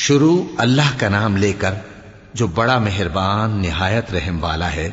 शुरू अल्लाह का नाम लेकर जो बड़ा मेहरबान निहायत रहम वाला है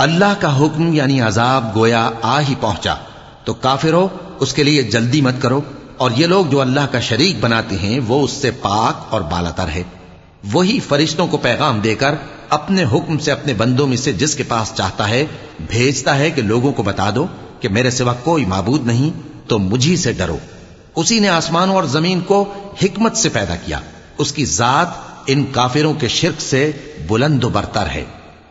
अल्लाह का हुक्म यानी अजाब गोया आ ही पहुंचा तो काफिरो उसके लिए जल्दी मत करो और ये लोग जो अल्लाह का शरीक बनाते हैं वो उससे पाक और बालातर है वही फरिश्तों को पैगाम देकर अपने हुक्म से अपने बंदों में से जिसके पास चाहता है भेजता है कि लोगों को बता दो कि मेरे सिवा कोई माबूद नहीं तो मुझी से डरो उसी ने आसमानों और जमीन को हिकमत से पैदा किया उसकी जात इन काफिरों के शिरक से बुलंद बरतर है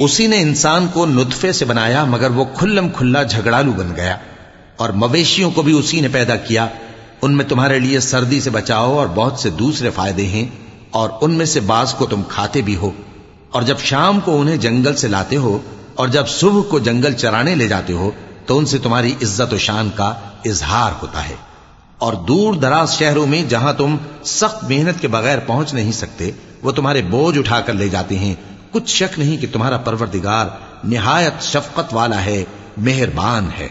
उसी ने इंसान को नुतफे से बनाया मगर वो खुल्लम खुल्ला झगड़ालू बन गया और मवेशियों को भी उसी ने पैदा किया उनमें तुम्हारे लिए सर्दी से बचाओ और बहुत से दूसरे फायदे हैं और उनमें से बाज को तुम खाते भी हो और जब शाम को उन्हें जंगल से लाते हो और जब सुबह को जंगल चराने ले जाते हो तो उनसे तुम्हारी इज्जत शान का इजहार होता है और दूर दराज शहरों में जहां तुम सख्त मेहनत के बगैर पहुंच नहीं सकते वो तुम्हारे बोझ उठाकर ले जाते हैं कुछ शक नहीं कि तुम्हारा परवरदिगार निहायत शफकत वाला है मेहरबान है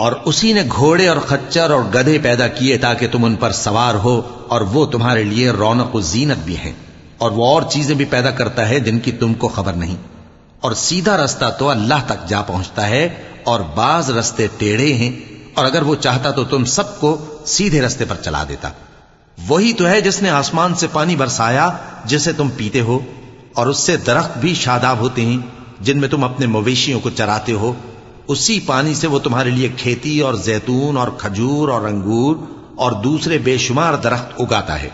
और उसी ने घोड़े और खच्चर और गधे पैदा किए ताकि तुम उन पर सवार हो और वो तुम्हारे लिए रौनक जीनत भी है। और वो और चीज़ें भी पैदा करता है जिनकी तुमको खबर नहीं। और सीधा रास्ता तो अल्लाह तक जा पहुँचता है और बाज रस्ते टेढ़े हैं। और अगर वो चाहता तो तुम सबको सीधे रस्ते पर चला देता। वही तो है जिसने आसमान से पानी बरसाया, जिसे तुम पीते हो। और उससे दरख्त भी शादाब होते हैं, जिनमें तुम अपने मवेशियों को चराते हो। उसी पानी से वो तुम्हारे लिए खेती और जैतून और खजूर और अंगूर और दूसरे बेशुमार दरख्त उगाता है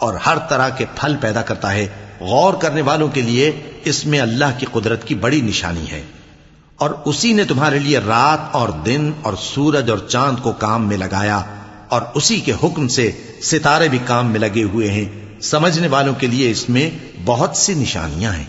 और हर तरह के फल पैदा करता है। गौर करने वालों के लिए इसमें अल्लाह की कुदरत की बड़ी निशानी है। और उसी ने तुम्हारे लिए रात और दिन और सूरज और चाँद को काम में लगाया और उसी के हुक्म से सितारे भी काम में लगे हुए हैं। समझने वालों के लिए इसमें बहुत सी निशानियाँ हैं।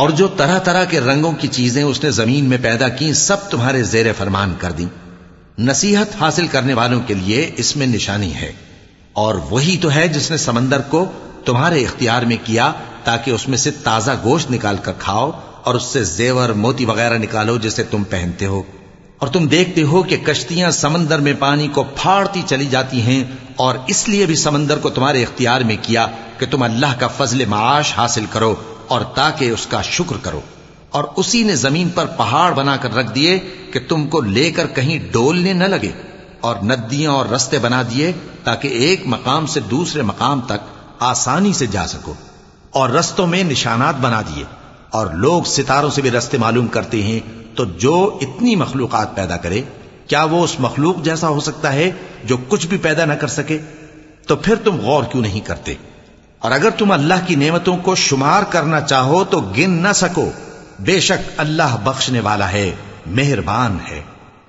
और जो तरह तरह के रंगों की चीज़ें उसने ज़मीन में पैदा की, सब तुम्हारे जेर फरमान कर दी। नसीहत हासिल करने वालों के लिए इसमें निशानी है। और वही तो है जिसने समंदर को तुम्हारे इख्तियार में किया, ताकि उसमें से ताज़ा गोश्त निकाल कर खाओ और उससे जेवर, मोती वगैरह निकालो जिसे तुम पहनते हो। और तुम देखते हो कि कश्तियाँ समंदर में पानी को फाड़ती चली जाती हैं, और इसलिए भी समंदर को तुम्हारे इख्तियार में किया कि तुम अल्लाह का फजल माश हासिल करो। और ताकि उसका शुक्र करो। और उसी ने ज़मीन पर पहाड़ बनाकर रख दिए कि तुमको लेकर कहीं डोलने न लगे और नदियाँ और रस्ते बना दिए ताकि एक मकाम से दूसरे मकाम तक आसानी से जा सको। और रस्तों में निशानात बना दिए। और लोग सितारों से भी रस्ते मालूम करते हैं तो जो इतनी मखलूकत पैदा करे, क्या वो उस मखलूक जैसा हो सकता है जो कुछ भी पैदा ना कर सके? तो फिर तुम गौर क्यों नहीं करते? और अगर तुम अल्लाह की नेमतों को शुमार करना चाहो तो गिन न सको बेशक अल्लाह बख्शने वाला है मेहरबान है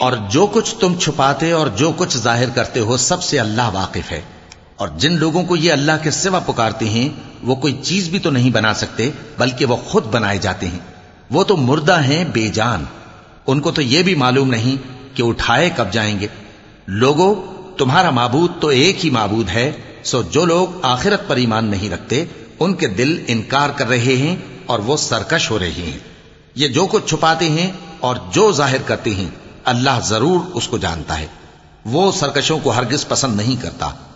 और जो कुछ तुम छुपाते और जो कुछ जाहिर करते हो सबसे अल्लाह वाकिफ है और जिन लोगों को ये अल्लाह के सिवा पुकारते हैं वो कोई चीज भी तो नहीं बना सकते बल्कि वो खुद बनाए जाते हैं वो तो मुर्दा हैं, बेजान। उनको तो यह भी मालूम नहीं कि उठाए कब जाएँगे। लोगो, तुम्हारा माबूद तो एक ही माबूद है, सो जो लोग आखिरत पर ईमान नहीं रखते, उनके दिल इनकार कर रहे हैं और वो सरकश हो रहे हैं। ये जो कुछ छुपाते हैं और जो ज़ाहिर करते हैं, अल्लाह ज़रूर उसको जानता है। वो सरकशों को हरगिज पसंद नहीं करता।